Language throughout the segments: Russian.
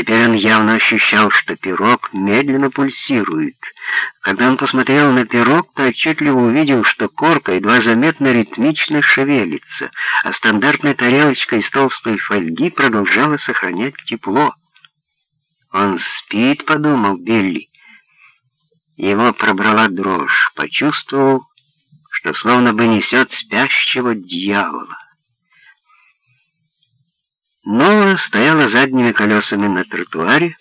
Теперь он явно ощущал, что пирог медленно пульсирует. Когда он посмотрел на пирог, то отчетливо увидел, что корка едва заметно ритмично шевелится, а стандартная тарелочка из толстой фольги продолжала сохранять тепло. «Он спит», — подумал Билли. Его пробрала дрожь, почувствовал, что словно бы несет спящего дьявола. Нора стояла задними колесами на тротуаре,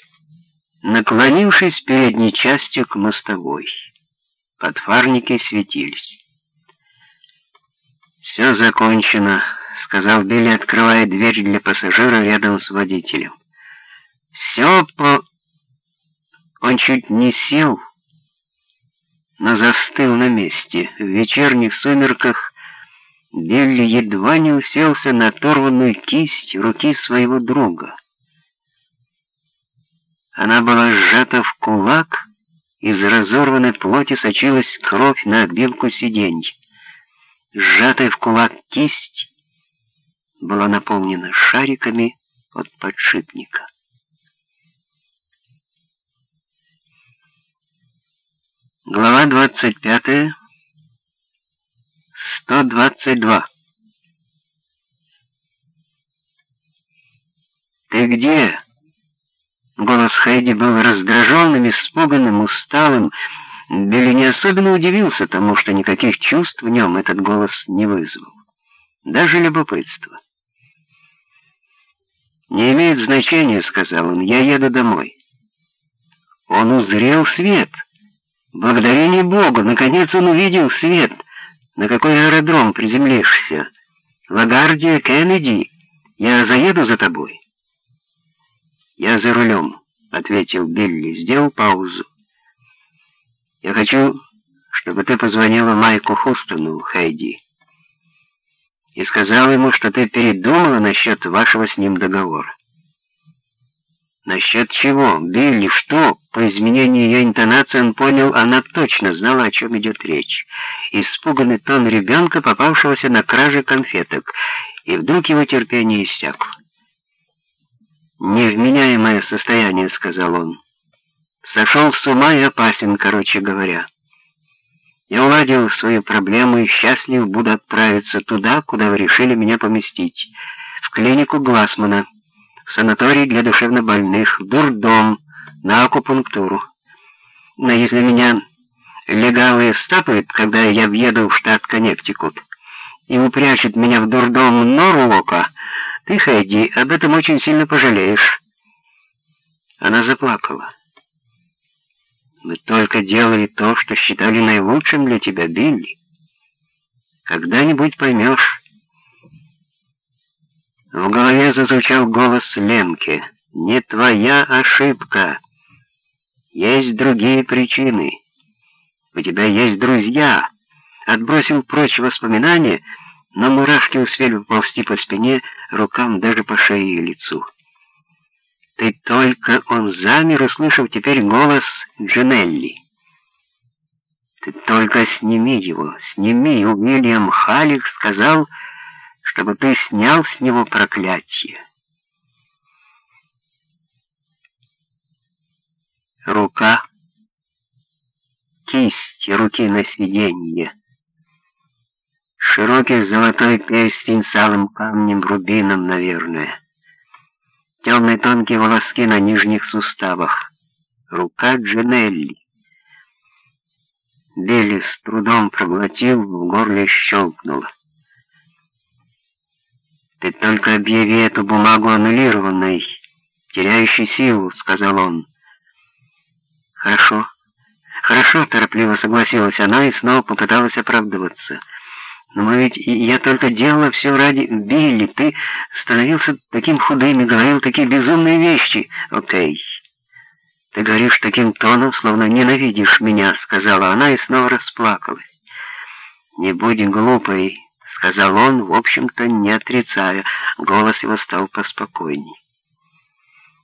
наклонившись передней частью к мостовой. Подфарники светились. «Все закончено», — сказал Билли, открывая дверь для пассажира рядом с водителем. «Все по...» Он чуть не сел, но застыл на месте. В вечерних сумерках Билли едва не уселся на оторванную кисть руки своего друга. Она была сжата в кулак, из разорванной плоти сочилась кровь на обивку сиденья. Сжатая в кулак кисть была наполнена шариками от подшипника. Глава двадцать пятая. 122. «Ты где?» Голос Хайди был раздраженным, испуганным, усталым. Билли не особенно удивился тому, что никаких чувств в нем этот голос не вызвал. Даже любопытство. «Не имеет значения», — сказал он, — «я еду домой». Он узрел свет. Благодарение Богу, наконец он увидел свет — на какой аэродром приземлишься? Лагардия, Кеннеди? Я заеду за тобой?» «Я за рулем», — ответил Билли, сделал паузу. «Я хочу, чтобы ты позвонила Майку Хустону, Хайди, и сказала ему, что ты передумала насчет вашего с ним договора. Насчет чего? Билли, что? По изменению ее интонации он понял, она точно знала, о чем идет речь. Испуганный тон ребенка, попавшегося на краже конфеток, и вдруг его терпение иссякло. «Невменяемое состояние», — сказал он. «Сошел с ума и опасен, короче говоря. Я уладил свою проблему и счастлив буду отправиться туда, куда вы решили меня поместить, в клинику Глассмана» санаторий для душевнобольных, дурдом, на акупунктуру. Но если меня легавые стапают, когда я въеду в штат Коннектикут, и упрячут меня в дурдом Норуока, ты, Хэдди, об этом очень сильно пожалеешь. Она заплакала. Мы только делали то, что считали наилучшим для тебя, Билли. Когда-нибудь поймешь, зазвучал голос Ленки. «Не твоя ошибка. Есть другие причины. У тебя есть друзья». Отбросил прочь воспоминания, но мурашки успели ползти по спине, рукам, даже по шее и лицу. «Ты только...» — он замер, услышав теперь голос Джинелли. «Ты только сними его, сними!» — Уильям Халик сказал чтобы ты снял с него проклятие. Рука, кисть руки на сиденье, широкий золотой перстень с алым камнем, рубином, наверное, темные тонкие волоски на нижних суставах, рука Джинелли. Билли с трудом проглотил, в горле щелкнуло. «Ты только объяви эту бумагу аннулированной, теряющей силу», — сказал он. «Хорошо, хорошо», — торопливо согласилась она и снова попыталась оправдываться. «Но ведь... Я только делала все ради... Билли, ты становился таким худым и говорил такие безумные вещи. Окей». «Ты говоришь таким тоном, словно ненавидишь меня», — сказала она и снова расплакалась. «Не будь глупой», сказал он, в общем-то, не отрицая. Голос его стал поспокойней.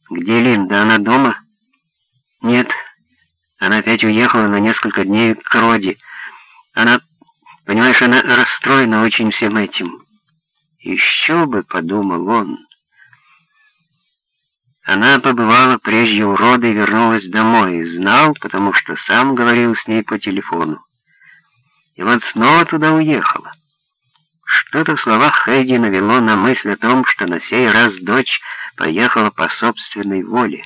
«Где Линда? Она дома?» «Нет. Она опять уехала на несколько дней к Роди. Она, понимаешь, она расстроена очень всем этим». «Еще бы», — подумал он. Она побывала прежде у рода и вернулась домой. Знал, потому что сам говорил с ней по телефону. И вот снова туда уехала. Что-то в словах Хэдди навело на мысль о том, что на сей раз дочь поехала по собственной воле.